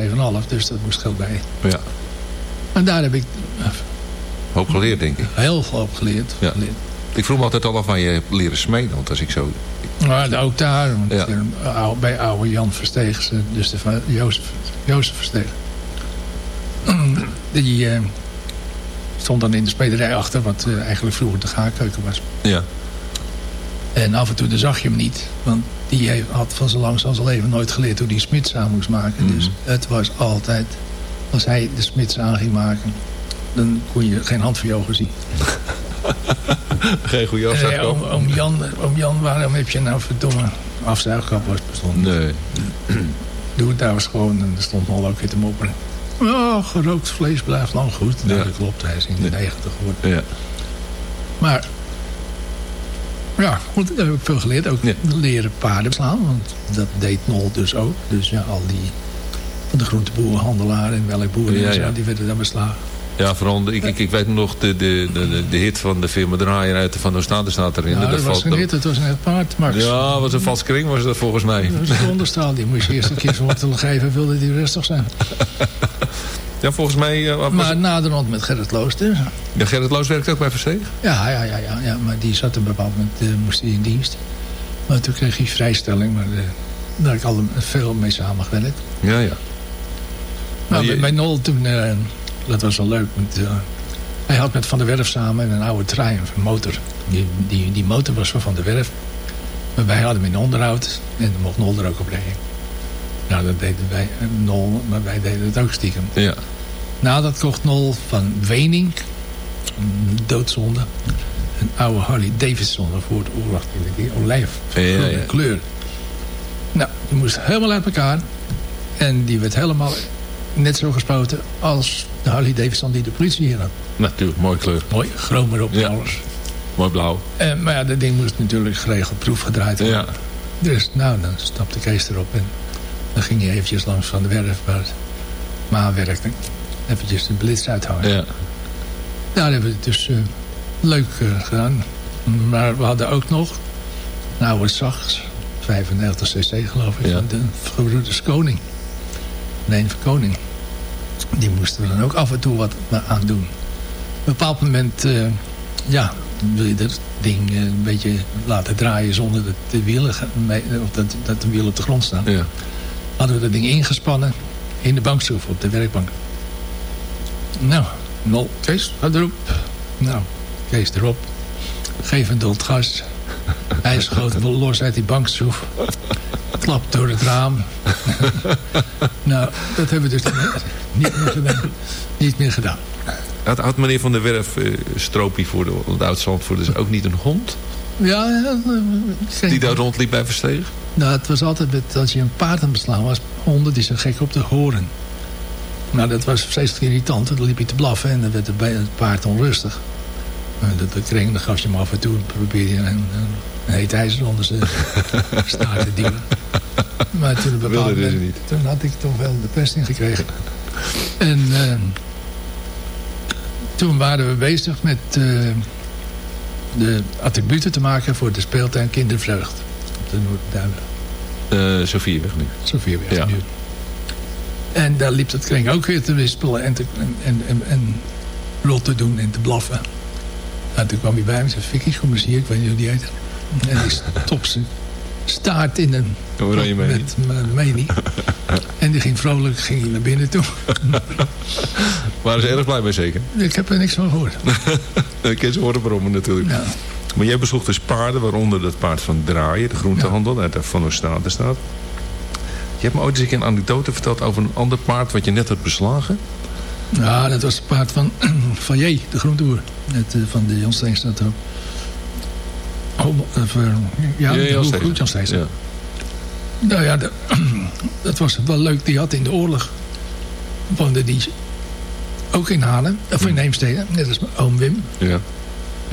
7,5, dus dat moest geld bij. Ja. En daar heb ik... Hoop geleerd, denk ik. Heel veel op geleerd. Ja. geleerd. Ik vroeg me altijd al af aan je leren smeden. Want als ik zo... Nou, ook daar. Want ja. Bij oude Jan Versteeg. Dus de Jozef, Jozef Versteeg. Die uh, stond dan in de spederij achter. Wat uh, eigenlijk vroeger de gaarkeuken was. Ja. En af en toe zag je hem niet. Want die had van zo lang als zijn leven nooit geleerd hoe die smits aan moest maken. Mm. Dus het was altijd... Als hij de smits aan ging maken... dan kon je geen hand voor je ogen zien. Geen goede afzuigkap? Nee, oom, Jan, oom Jan, waarom heb je nou verdomme afzuigkap was bestond? Nee. Doe het daar was gewoon en er stond al ook weer te mopperen. Oh, gerookt vlees blijft lang goed. Ja. Dat klopt, hij is in de negentig geworden. Ja. Maar, ja, goed, daar heb ik veel geleerd. Ook ja. leren paarden slaan, want dat deed Nol dus ook. Dus ja, al die van de groenteboerenhandelaar en melkboeren ja, en zo, ja. die werden dan beslagen. Ja, vooral, ik, ik, ik weet nog de, de, de, de hit van de firma Draaier uit de Van Oostade staat erin. Ja, dat, dat was geen hit, het was een paard, Max. Ja, was een vals kring was dat volgens mij. Dat was een onderstraal, die moest je eerst een keer wortel geven, wilde die rustig zijn. Ja, volgens mij... Uh, was... Maar naderhand met Gerrit Loos dus. Ja, Gerrit Loos werkt ook bij Versteeg? Ja, ja, ja, ja, ja, maar die zat op een bepaald moment, uh, moest hij in dienst. Maar toen kreeg hij vrijstelling, maar uh, daar heb ik al veel mee samengewerkt. Ja, ja. Nou, je... bij Nol toen dat was wel leuk. Want, hij had met Van der Werf samen een oude Triumph, een motor. Die, die, die motor was van Van der Werf. Maar wij hadden hem in onderhoud. En dan mocht Nol er ook op rijden. Nou, dat deden wij, Nol, maar wij deden het ook stiekem. Ja. Nou, dat kocht Nol van Wening. Een doodzonde. Een oude Harley Davidson voor het oorlog. Die olijf, ja, kleur. Nou, die moest helemaal uit elkaar. En die werd helemaal net zo gespoten als de Harley Davidson die de politie hier had. Natuurlijk, mooie kleur. Mooi, chroom erop ja. alles. Mooi blauw. En, maar ja, dat ding moest natuurlijk geregeld proefgedraaid worden. Ja. Dus nou, dan stapte Kees erop en dan ging hij eventjes langs van de werf waar Ma werkte. Eventjes de blitz uithouden. Ja. Daar hebben we dus uh, leuk uh, gedaan. Maar we hadden ook nog een oude Sachs, 95 cc geloof ik, ja. van de gebroeders Koning. Nee, van Koning. Die moesten we dan ook af en toe wat aan doen. Op een bepaald moment, uh, ja, wil je dat ding een beetje laten draaien zonder dat de wielen, of dat, dat de wielen op de grond staan. Ja. Hadden we dat ding ingespannen in de bankschroef op de werkbank. Nou, nul, Kees, ga erop. Nou, Kees erop. Geef een dult gas. Hij schoot wel los uit die bankschroef. Klapt door het raam. nou, dat hebben we dus niet meer gedaan. Niet meer gedaan. Had, had meneer Van der Werf uh, Stroopie voor de, de Oud-Zandvoort dus ook niet een hond? Ja, ja Die daar rondliep bij Versteeg? Nou, het was altijd met, als je een paard aan beslaan was, honden die zijn gek op de horen. Nou, dat was steeds irritant. Dan liep je te blaffen en dan werd het, paard onrustig. Dat, dat kring, dan gaf je hem af en toe. probeerde je een, een, een heet ijzer onder zijn staart te duwen. Maar toen, Wilde dus niet. toen had ik toch wel de pest ingekregen. En uh, toen waren we bezig met eh, de attributen te maken voor de speeltuin Kindervreugd. Op de Noordduiven. Uh, Sofieweg nu. Sofieweg ja. nu. En daar liep het kring ook weer te wispelen en, te, en, en, en rot te doen en te blaffen. En toen kwam hij bij me en zei, Vicky, kom eens hier, ik weet niet hoe die heet. En die stop zijn staart in een... Oranje Met, met Meni. en die ging vrolijk ging hij naar binnen toe. Waren ze erg blij mee zeker? Ik heb er niks van gehoord. Ik ken ze horen brommen natuurlijk. Ja. Maar jij bezocht dus paarden, waaronder dat paard van Draaien, de groentehandel, uit Van Oostaten staat. Je hebt me ooit eens een anekdote verteld over een ander paard wat je net had beslagen. Ja, dat was het paard van, van J, de groenteboer. Net, uh, van de Jan Steenstraat ook. Oh, ja, ja, ja, goed, Jan Steenstraat. Ja. Nou ja, de, dat was wel leuk. Die had in de oorlog woonde die ook in Haarlem, of in Heemstede, net als mijn oom Wim. Ja.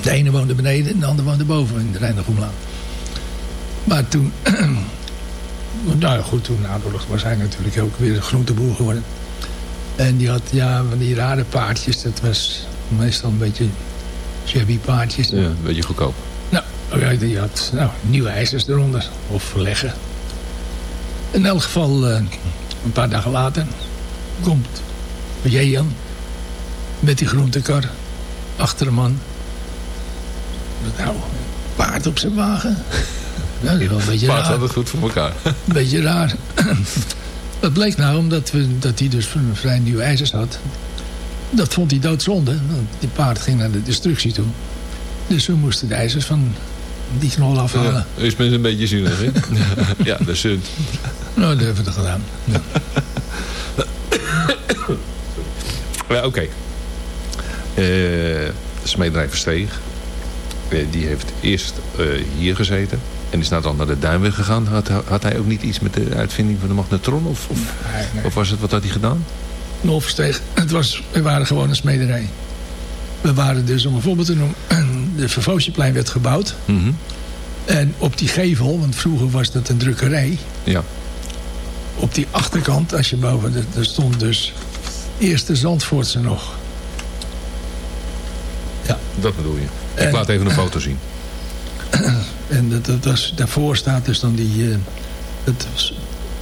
De ene woonde beneden en de andere woonde boven in de Rijndergroenlaan. Maar toen, nou ja, goed, toen na de oorlog was hij natuurlijk ook weer een groenteboer geworden. En die had, ja, van die rare paardjes, dat was meestal een beetje shabby paardjes. Ja, een beetje goedkoop. Nou, ja, die had nou, nieuwe ijzers eronder, of verleggen. In elk geval, uh, een paar dagen later, komt Jan met die groentekar achter een man. Nou, paard op zijn wagen. Dat is wel een beetje paard raar. had het goed voor elkaar. Een beetje raar. Dat bleek nou omdat we, dat hij dus een vrij nieuwe ijzers had. Dat vond hij doodzonde. Want die paard ging naar de destructie toe. Dus we moesten de ijzers van die knol afhalen. Ja, is met een beetje zinnig, hè? ja, dat is. Nou, dat hebben we gedaan. Ja. ja, oké. Okay. Uh, de smederij Versteeg. Uh, die heeft eerst uh, hier gezeten. En is nou dan naar de Duinweg gegaan. Had, had hij ook niet iets met de uitvinding van de magnetron? Of, of, nee, nee. of was het, wat had hij gedaan? Nul Versteeg. Het was, we waren gewoon een smederij. We waren dus, om een voorbeeld te noemen... de Vervoosjeplein werd gebouwd. Mm -hmm. En op die gevel, want vroeger was dat een drukkerij. Ja. Op die achterkant, als je boven... Er stond dus eerst de Zandvoortse nog. Ja. Dat bedoel je. Ik en, laat even een foto zien. En dat, dat was, daarvoor staat dus dan die, uh, dat,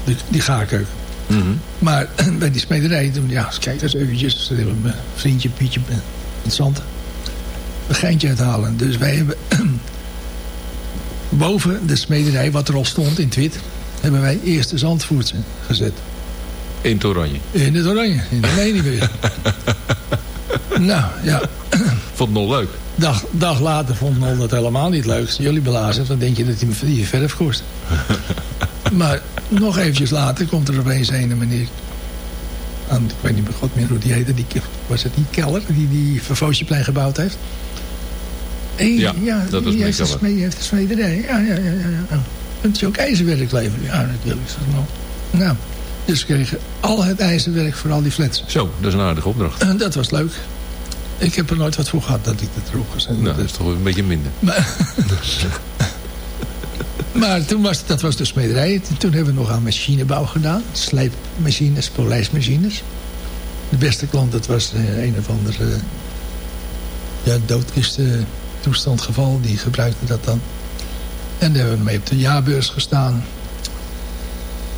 die, die gaarkeuken. Mm -hmm. Maar bij die smederij, ja, kijk eens eventjes, mijn vriendje Pietje in het zand, een geintje uithalen. Dus wij hebben boven de smederij, wat er al stond in het wit, hebben wij eerst de zandvoertse gezet. In het oranje? In het oranje, in de weer. nou, ja. Vond het nog leuk? Dag, dag later vond Nol dat helemaal niet leuk. Jullie blazen, dan denk je dat hij die verf kost. maar nog eventjes later komt er opeens een meneer... Aan, ik weet niet meer god meer hoe die heette. Die, was het niet Keller die die Vervoosjeplein gebouwd heeft? Ja, ja, dat was die heeft, de smee, heeft de smederij. Ja, ja, ja. ja, ja. Kunt je ook ijzerwerk leveren? Ja, natuurlijk. Nou, dus we kregen al het ijzerwerk voor al die flats. Zo, dat is een aardige opdracht. En dat was leuk. Ik heb er nooit wat voor gehad dat ik dat erop gezet Nou, dat is toch een beetje minder. Maar, maar toen was, dat was de smederij. Toen hebben we nog aan machinebouw gedaan. Slijpmachines, polijsmachines. De beste klant, dat was een of ander uh, ja, doodkisten toestandgeval. Die gebruikte dat dan. En daar hebben we mee op de jaarbeurs gestaan.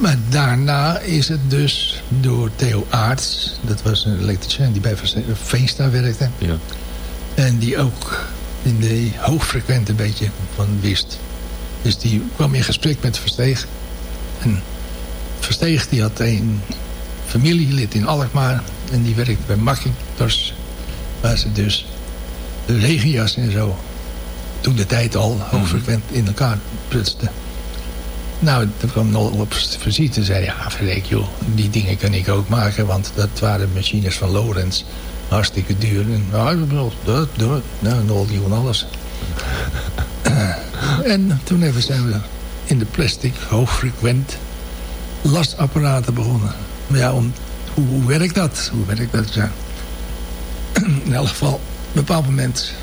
Maar daarna is het dus door Theo Aarts... dat was een elektricien die bij Veenstra werkte... Ja. en die ook in de hoogfrequent een beetje van wist. Dus die kwam in gesprek met Versteeg. En Versteeg die had een familielid in Alkmaar... en die werkte bij Macintosh... waar ze dus de regenjas en zo... toen de tijd al hoogfrequent in elkaar prutsten. Nou, toen kwam Nol op visite zei... ja, verrek joh, die dingen kan ik ook maken... want dat waren machines van Lorenz. Hartstikke duur. En, nou, dat, dat. Nou, Nol die alles. en toen even zijn we in de plastic, hoogfrequent... lastapparaten begonnen. Maar ja, om, hoe, hoe werkt dat? Hoe werkt dat? Ja. in elk geval, op een bepaald moment...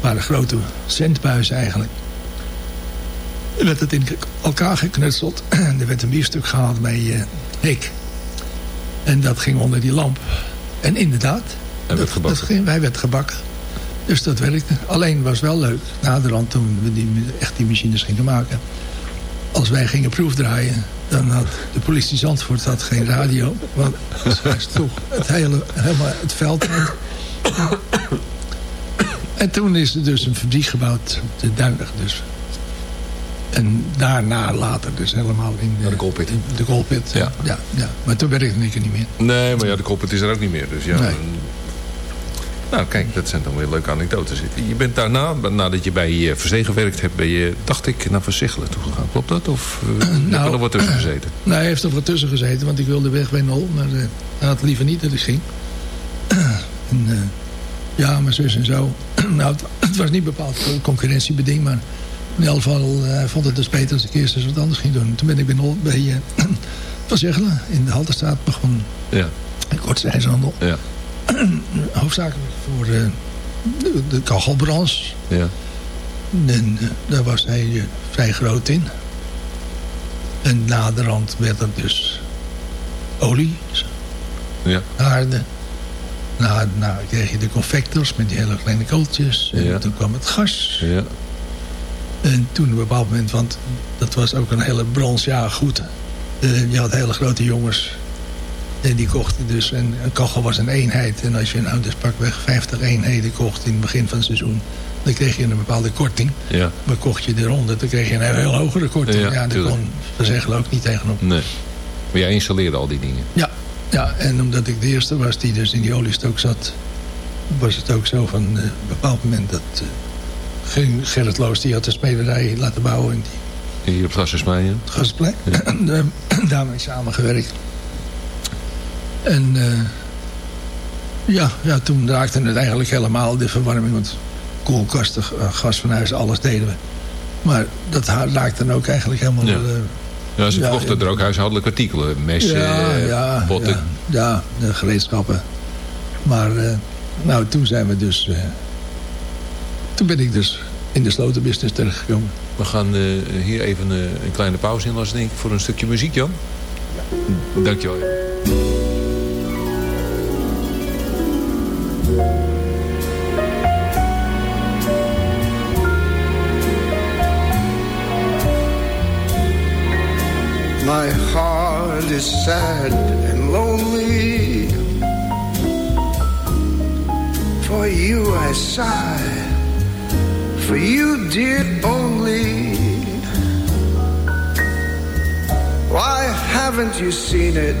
waren grote centbuizen eigenlijk... Er werd het in elkaar geknutseld. er werd een bierstuk gehaald bij uh. En dat ging onder die lamp. En inderdaad, dat, dat ging, wij werd gebakken. Dus dat werkte. Alleen was wel leuk, naderhand toen we die, echt die machines gingen maken. Als wij gingen proefdraaien, dan had de politie Zandvoort had geen radio. Want hij toch het hele helemaal het veld En toen is er dus een fabriek gebouwd, de Duinig dus. En daarna later dus helemaal in de, de Colpit. De Colpit, ja. ja. Ja, Maar toen werkte ik er niet meer. Nee, maar ja, de Colpit is er ook niet meer. Dus ja, nou, kijk, dat zijn dan weer leuke anekdotes. Je bent daarna, nadat je bij uh, Verzee gewerkt hebt... ben je, dacht ik, naar Verzegelen toegegaan. Klopt dat? Of uh, nou, heb er wat tussen gezeten? Nee, hij heeft er wat tussen gezeten. Want ik wilde weg bij Nol. Maar uh, hij had liever niet dat ik ging. en, ja, mijn zus en zo. nou, het, was niet bepaald concurrentiebeding. Maar in ieder geval, hij vond het dus beter als ik eerst eens wat anders ging doen. Toen ben ik bij bij uh, Verzegelen in de Halterstraat begonnen. Ja. Kortreizenhandel. Ja. hoofdzakelijk voor uh, de, de kachelbranche. Ja. En daar was hij vrij groot in. En naderhand werd er dus olie, ja. haarden. Nou, nou kreeg je de confectors met die hele kleine kooltjes. En ja. toen kwam het gas. Ja. En toen op een bepaald moment, want dat was ook een hele branche, ja goed. je had hele grote jongens en die kochten dus, en een kachel was een eenheid. En als je nou dus pakweg 50 eenheden kocht in het begin van het seizoen... dan kreeg je een bepaalde korting. Ja. Maar kocht je eronder, dan kreeg je een heel hogere korting. Ja, ja daar kon Verzegelen ook niet tegenop. Nee. Maar jij installeerde al die dingen? Ja, ja, en omdat ik de eerste was die dus in die oliestook zat... was het ook zo van uh, een bepaald moment dat... Uh, Gerrit Loos die had de spederij laten bouwen. En die, Hier op Gassersplein? Het Gassersplein. Ja. daarmee samengewerkt. En uh, ja, ja, toen raakte het eigenlijk helemaal de verwarming. Want koelkasten, uh, gas van huis, alles deden we. Maar dat raakte dan ook eigenlijk helemaal... Ja. Ja, ze verkochten ja, er ook huishoudelijke artikelen. Messen, ja, ja, botten. Ja, ja, gereedschappen. Maar nou, toen zijn we dus... toen ben ik dus in de slotenbusiness terechtgekomen. We gaan hier even een kleine pauze inlassen, denk ik, voor een stukje muziek, Jan. Ja. Dankjewel. My heart is sad and lonely. For you I sigh, for you, dear, only. Why haven't you seen it?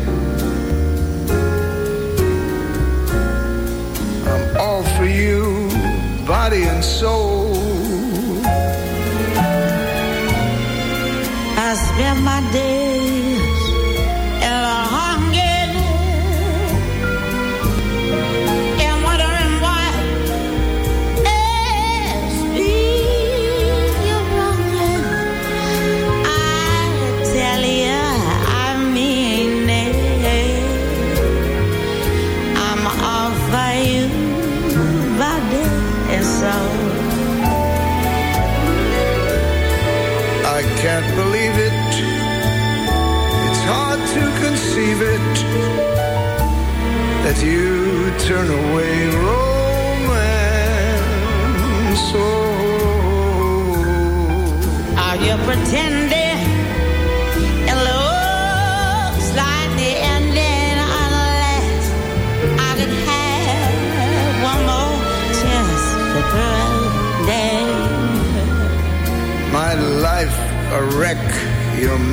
I'm all for you, body and soul.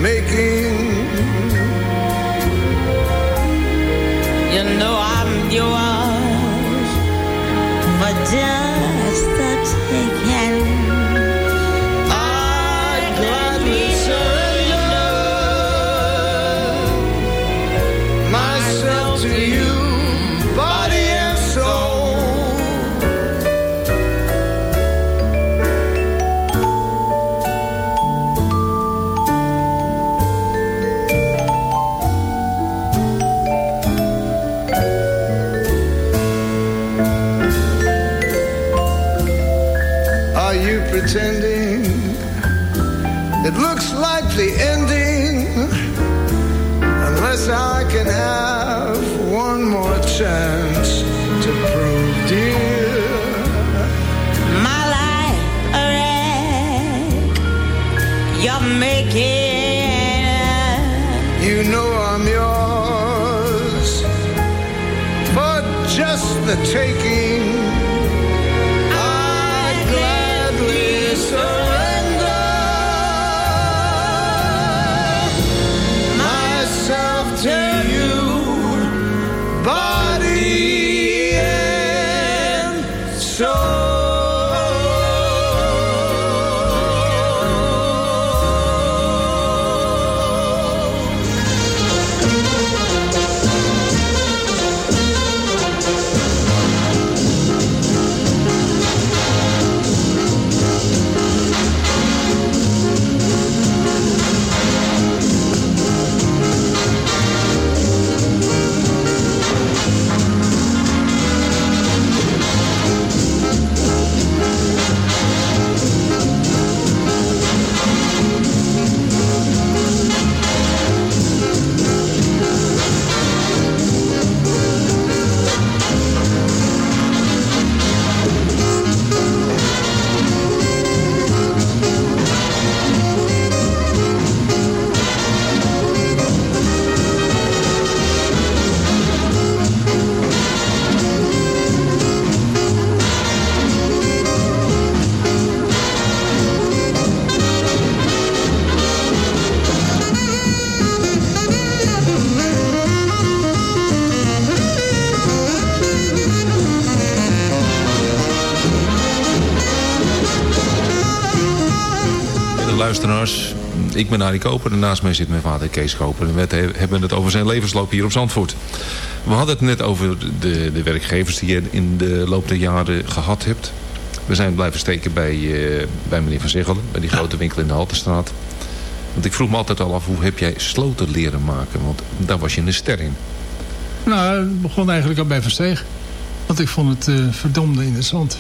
Making. pretending. It looks like the ending Unless I can have one more chance to prove dear. My life a wreck. You're making You know I'm yours but just the taking ik ben Arie Koper en naast mij zit mijn vader Kees Koper. En we hebben het over zijn levensloop hier op Zandvoort. We hadden het net over de, de werkgevers die je in de loop der jaren gehad hebt. We zijn blijven steken bij, eh, bij meneer Van Zeggelen, bij die grote winkel in de Haltestraat. Want ik vroeg me altijd al af, hoe heb jij sloten leren maken? Want daar was je een ster in. Nou, het begon eigenlijk al bij Versteeg. Want ik vond het eh, verdomde interessant.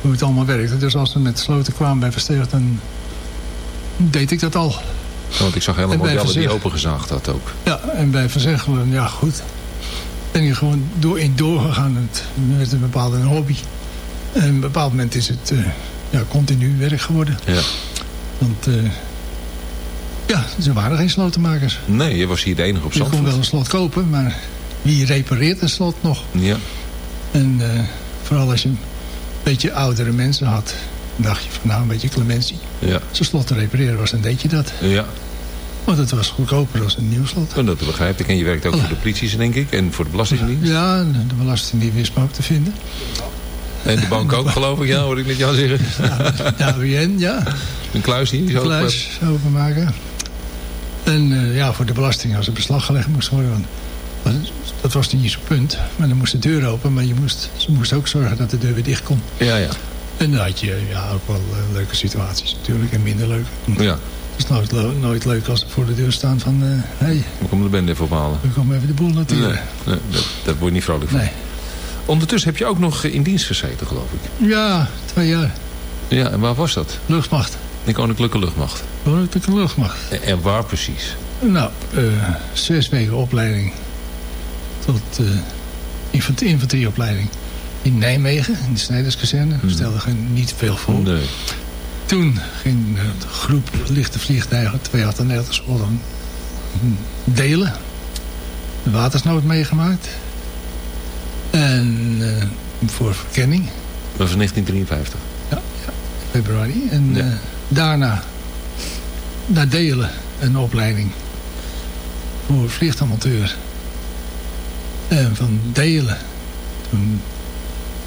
Hoe het allemaal werkte. Dus als we met sloten kwamen bij Versteeg, dan deed ik dat al. Want ik zag helemaal modellen die opengezaagd had ook. Ja, en bij Verzegelen, ja goed. Ben je gewoon door, in doorgegaan. Het werd een bepaalde hobby. En op een bepaald moment is het eh, ja, continu werk geworden. Ja. Want eh, ja, er waren geen slotenmakers. Nee, je was hier de enige op Je kon Zandvoort. wel een slot kopen, maar wie repareert een slot nog? Ja. En eh, vooral als je een beetje oudere mensen had, dacht je van nou een beetje clementie. Ja. Een slot te repareren was, dan deed je dat. Ja, Want het was goedkoper dan een nieuw slot. en dat begrijp ik. En je werkt ook voor de politie, denk ik. En voor de Belastingdienst. Ja, de belastingdienst wist me ook te vinden. En de bank ook, geloof ik. Ja, hoor ik net jou zeggen. Ja, WN, ja. Een kluis hier. Een kluis openmaken. En eh, ja, voor de belasting als er beslag gelegd moest worden. Want dat- was niet zo'n punt. Maar dan moest de deur open. Maar je moest, ze moesten ook zorgen dat de deur weer dicht kon. Ja, ja. En dan had je ja, ook wel eh, leuke situaties natuurlijk. En minder leuk. Ja. Het is nooit, nooit leuk als ze voor de deur staan van... Hé, hey, We komen de bende even ophalen. we komen even de boel natuurlijk. nee, dat, dat word je niet vrolijk van. Nee. Ondertussen heb je ook nog in dienst gezeten, geloof ik. Ja, twee jaar. Ja, en waar was dat? Luchtmacht. De Koninklijke Luchtmacht. Koninklijke Luchtmacht. En, waar precies? Nou, eh, zes weken opleiding tot eh infant- infanterieopleiding in Nijmegen, in de Snijderskazerne. Dat stelde geen, niet veel voor. Nee. Toen ging de groep lichte vliegtuigen 298 scholen delen. De watersnood meegemaakt. En eh, voor verkenning, Dat was in 1953. februari. En Ja. eh, daarna naar delen een opleiding voor vliegtuigmonteur. En van delen, toen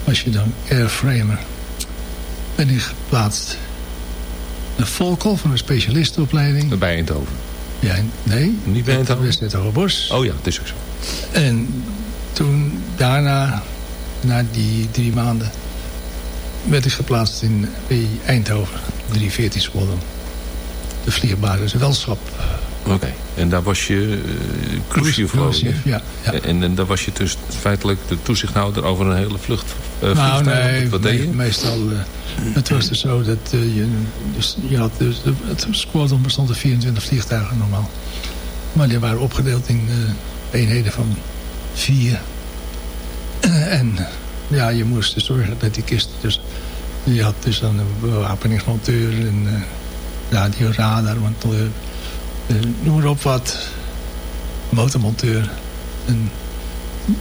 was je dan airframer. Ben ik geplaatst naar Volkel van een specialistenopleiding. Bij Eindhoven. Ja, nee. Niet bij Eindhoven? Dat is net Hogebos. Oh ja, het is ook zo. En toen daarna, na die drie maanden, werd ik geplaatst in bij Eindhoven. 314 Squadron. De vliegbasis Welschap. Oké. En daar was je uh, cruise Cruise, ja, ja. En, en daar was je dus feitelijk de toezichthouder over een hele vlucht. Uh, nou nee, Wat deed je? meestal... eh, het was dus zo dat eh, je... Dus je had dus, de- het squadron bestond uit 24 vliegtuigen normaal. Maar die waren opgedeeld in eh, eenheden van vier. Eh, en ja, je moest dus zorgen dat die kisten dus... Je had dus dan een bewapeningsmonteur en... eh, radioradar, monteur, eh, noem maar op wat, motormonteur. En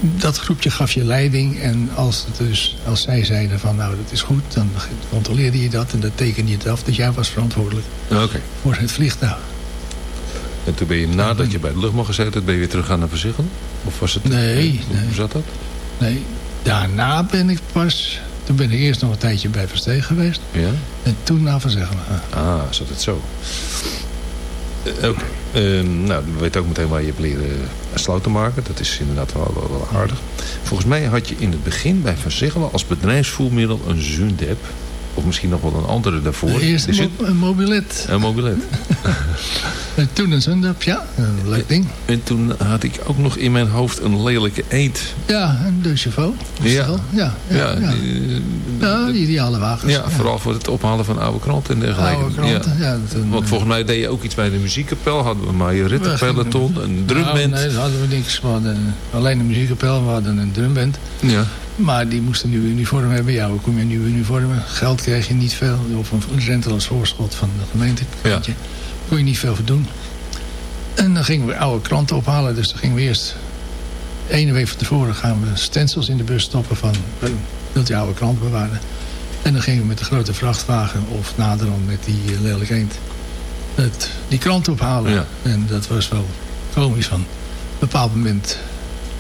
dat groepje gaf je leiding en als, het dus, als zij zeiden van nou dat is goed, dan controleerde je dat en dan tekende je het af. Dus jij was verantwoordelijk Oké. voor het vliegtuig. En toen ben je nadat je bij de luchtmacht gezeten hebt, ben je weer terug gaan naar Verzegelen? Of was het... Nee, Hoe nee. zat dat? Nee, daarna ben ik pas... Toen ben ik eerst nog een tijdje bij Versteeg geweest. Ja? En toen naar Verzegelen. Ah, zat het zo. Eh, Oké. Ehm, nou, we weten ook meteen waar je hebt leren sloten maken. Dat is inderdaad wel, wel, aardig. Volgens mij had je in het begin bij Verzegelen als bedrijfsvoermiddel een Zundep. Of misschien nog wel een andere daarvoor. Eerst Er een mobilet. Een mobilet. En toen een Zundap, ja. Een leuk ding. En toen had ik ook nog in mijn hoofd een lelijke eend. Ja, een De. Ja. Ja, ja, ja. Ideale wagens. Ja, vooral voor het ophalen van oude kranten en dergelijke. Oude kranten, ja, toen, Want eh, volgens mij deed je ook iets bij de muziekkapel. Hadden we maar je rittenpeloton, een drumband. Nou, nee, dat hadden we niks. We hadden alleen een muziekkapel, we hadden een drumband. Ja. Maar die moesten een nieuw uniform hebben. Ja, hoe kom je een nieuw uniform? Geld kreeg je niet veel. Of een rente als voorschot van de gemeente. Ja. kon je niet veel voor doen. En dan gingen we oude kranten ophalen. Dus dan gingen we eerst... ene week van tevoren gaan we stencils in de bus stoppen van... wilt je oude krant bewaren? En dan gingen we met de grote vrachtwagen of naderhand met die uh, lelijke eend... Het, die krant ophalen. Ja. En dat was wel komisch van... Op een bepaald moment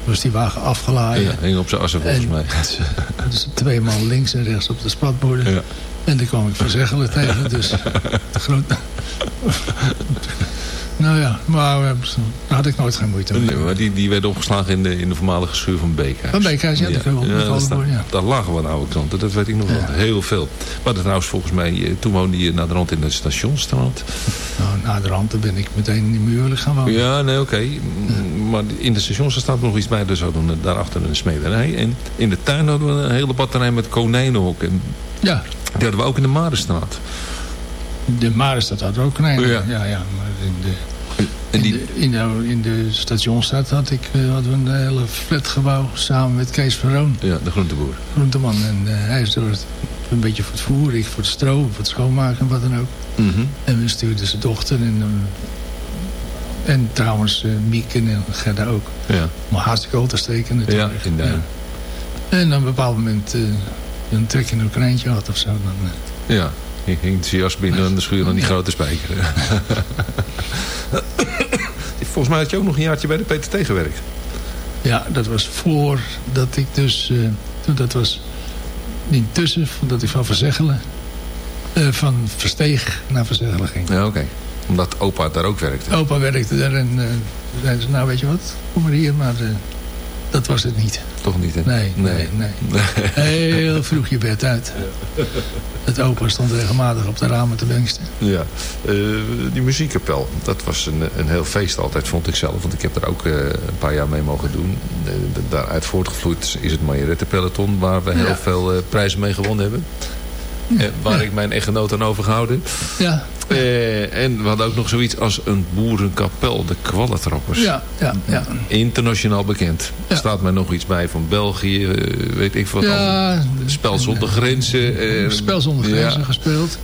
was die wagen afgeladen. Ja, hing op zijn assen volgens En- mij. Dus twee man links en rechts op de spatborden. Ja. En daar kwam ik van Zeggelen tegen. Dus groot... nou ja, maar eh, daar had ik nooit geen moeite mee. Nee, maar die, die werden opgeslagen in de, in de voormalige schuur van Beekhuis. Van Beekhuis, ja, we ook daar, worden, ja. daar lagen wel oude kranten, dat weet ik nog wel. Heel veel. Maar trouwens, volgens mij, eh, toen woonde je naar de rand in de stationsstraat. Nou, na de rand ben ik meteen in die muurlijk gaan wonen. Ja, nee, oké. Maar in de stations staat nog iets bij. Dus hadden we daarachter een smederij. En in de tuin hadden we een hele batterij met konijnenhok. En Ja, die hadden we ook in de Marenstraat. de Marenstad had ook een einde. Ja. Ja, ja, maar in de... En In die, de, in, de, in de stationstad had ik, eh, hadden we een hele flatgebouw samen met Kees Verroon, ja, de groenteboer. groenteman. En eh, hij is door het, een beetje voor het voer, ik voor het stro, voor het schoonmaken en wat dan ook. Mhm. En we stuurden zijn dochter en, eh, en trouwens eh, Miek en Gerda ook. Ja, Maar hartstikke al te steken ja, natuurlijk. in Duin. En op een bepaald moment een trek in een konijntje had of zo. Dan, Ja, hing zijn jas binnen en de schuur aan die grote spijker. Volgens mij had je ook nog een jaartje bij de PTT gewerkt. ja, dat was voordat ik dus... eh, toen dat was intussen, voordat ik van Verzeggelen... eh, van Versteeg naar Verzeggelen ging. Ja, oké. Omdat opa daar ook werkte. Opa werkte daar en eh, zeiden ze, nou weet je wat, kom maar hier. Maar dat was het niet. Toch niet, hè? Nee, nee, nee. Heel vroeg je bed uit. Het opa stond regelmatig op de ramen te bengsten. Ja, Eh, die muziekkapel, dat was een, een heel feest altijd, vond ik zelf. Want ik heb er ook eh, een paar jaar mee mogen doen. Daaruit voortgevloeid is het Majorettenpeloton, waar we heel Ja. veel eh, prijzen mee gewonnen hebben. Waar ik mijn echtgenoot aan overgehouden. Ja, Eh, en we hadden ook nog zoiets als een boerenkapel, de kwallentrappers. ja, ja, ja. Internationaal bekend. Ja. Staat mij nog iets bij van België, eh, weet ik wat. Ja, allemaal. Spel zonder grenzen. eh, Spel zonder grenzen ja. gespeeld.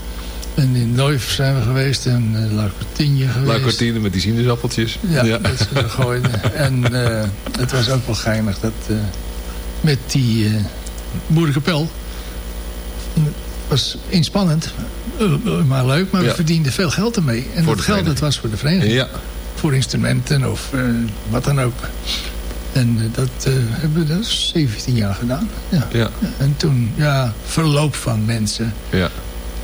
En in Neuf zijn we geweest en uh, La Cortigne geweest. La Cortine met die sinaasappeltjes. Ja, dat ze er gooiden. En eh, het was ook wel geinig dat eh, met die eh boerenkapel... Het was inspannend, eh, maar leuk. Maar Ja. we verdienden veel geld ermee. En Voor dat geld dat was voor de vereniging. Ja, Voor instrumenten of eh, wat dan ook. En eh, dat eh, hebben we dus 17 jaar gedaan. Ja. ja, En toen, ja, verloop van mensen. ja.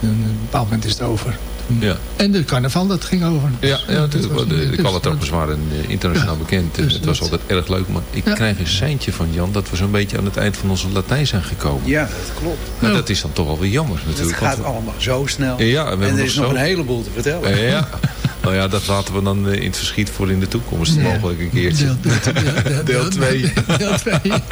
En op een bepaald moment is het over. Ja. En de carnaval, dat ging over. Ja, ja dat natuurlijk. was- de, de kwallentrappers waren eh, internationaal bekend. dus het was altijd erg leuk. Maar ik Ja. krijg een seintje van Jan dat we zo'n beetje aan het eind van onze Latijn zijn gekomen. Ja, dat klopt. Maar Ja. dat is dan toch wel weer jammer Het natuurlijk. gaat want we- allemaal zo snel. Ja, we en er is nog zo- een heleboel te vertellen. Eh, Ja, nou ja, dat laten we dan eh, in het verschiet voor in de toekomst. Ja. Mogelijk een keertje. Deel, deel, deel, Deel twee. Deel twee.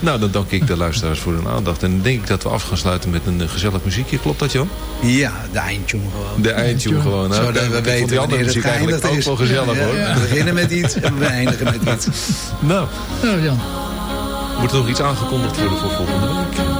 Nou, dan dank ik de luisteraars voor hun aandacht. En dan denk ik dat we af gaan sluiten met een eh, gezellig muziekje. Klopt dat, Jan? Ja, de eindtune gewoon. De eindtune gewoon. Nou, Zodat we weten die andere muziek eigenlijk ook is. wel gezellig, Ja, hoor. ja. We beginnen met iets en we eindigen met iets. Nou, Nou Jan, moet er nog iets aangekondigd worden voor volgende week?